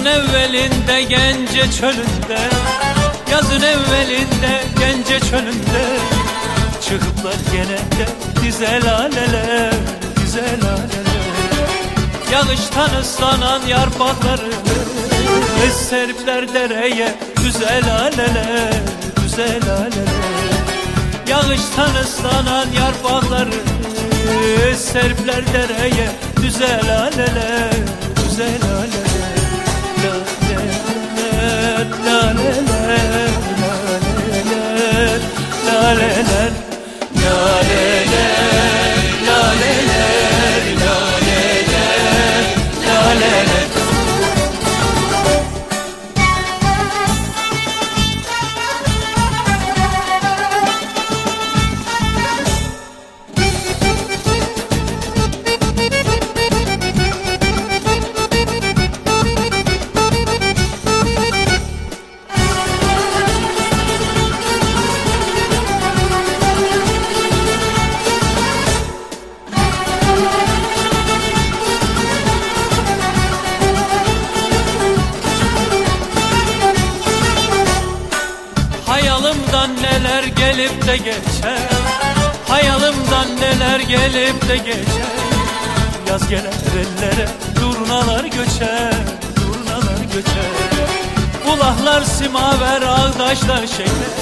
evvelinde gence çölünde Yazın evvelinde gence çölünde. Çıkıplar gene de dize laleler Dize laleler Yağıştan ıslanan yarpakları Serpler dereye güzel aleler Güzel aleler. Yağıştan ıslanan yarpakları Serpler dereye güzel aleler Güzel aleler la la la la gelip de geçer. Hayalımdan neler gelip de geçer. Yaz gelir ellere durnalar göçer Durnalar göçer. Ulahlar simaver ağdaşlar şeker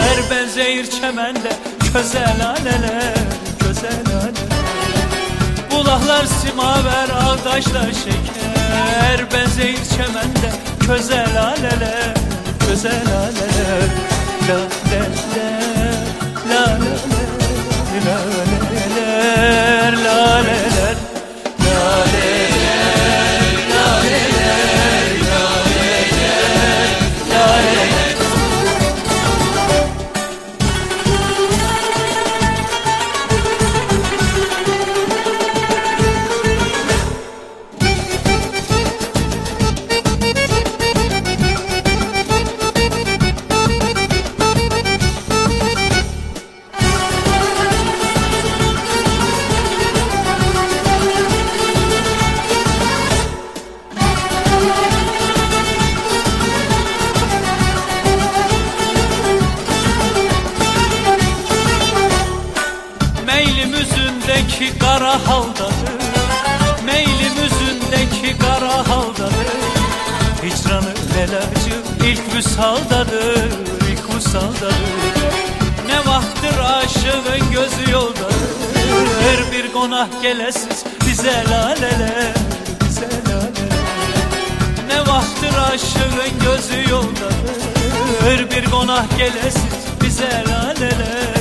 Her benzeyir çemende közel aleler Közel aleler Ulahlar simaver ağdaşlar şeker. Benzeyir çemende közel aleler Közel aleler kara haldadır. Meylim üzündeki kara haldadır. Hicranı velacı ilk müsaldadır ilk müsaldadır Ne vakttir aşığın gözü yoldadır. Her bir konah gelesiz bize laleler Bize laleler. Ne vakttir aşığın gözü yoldadır. Her bir konah gelesiz bize laleler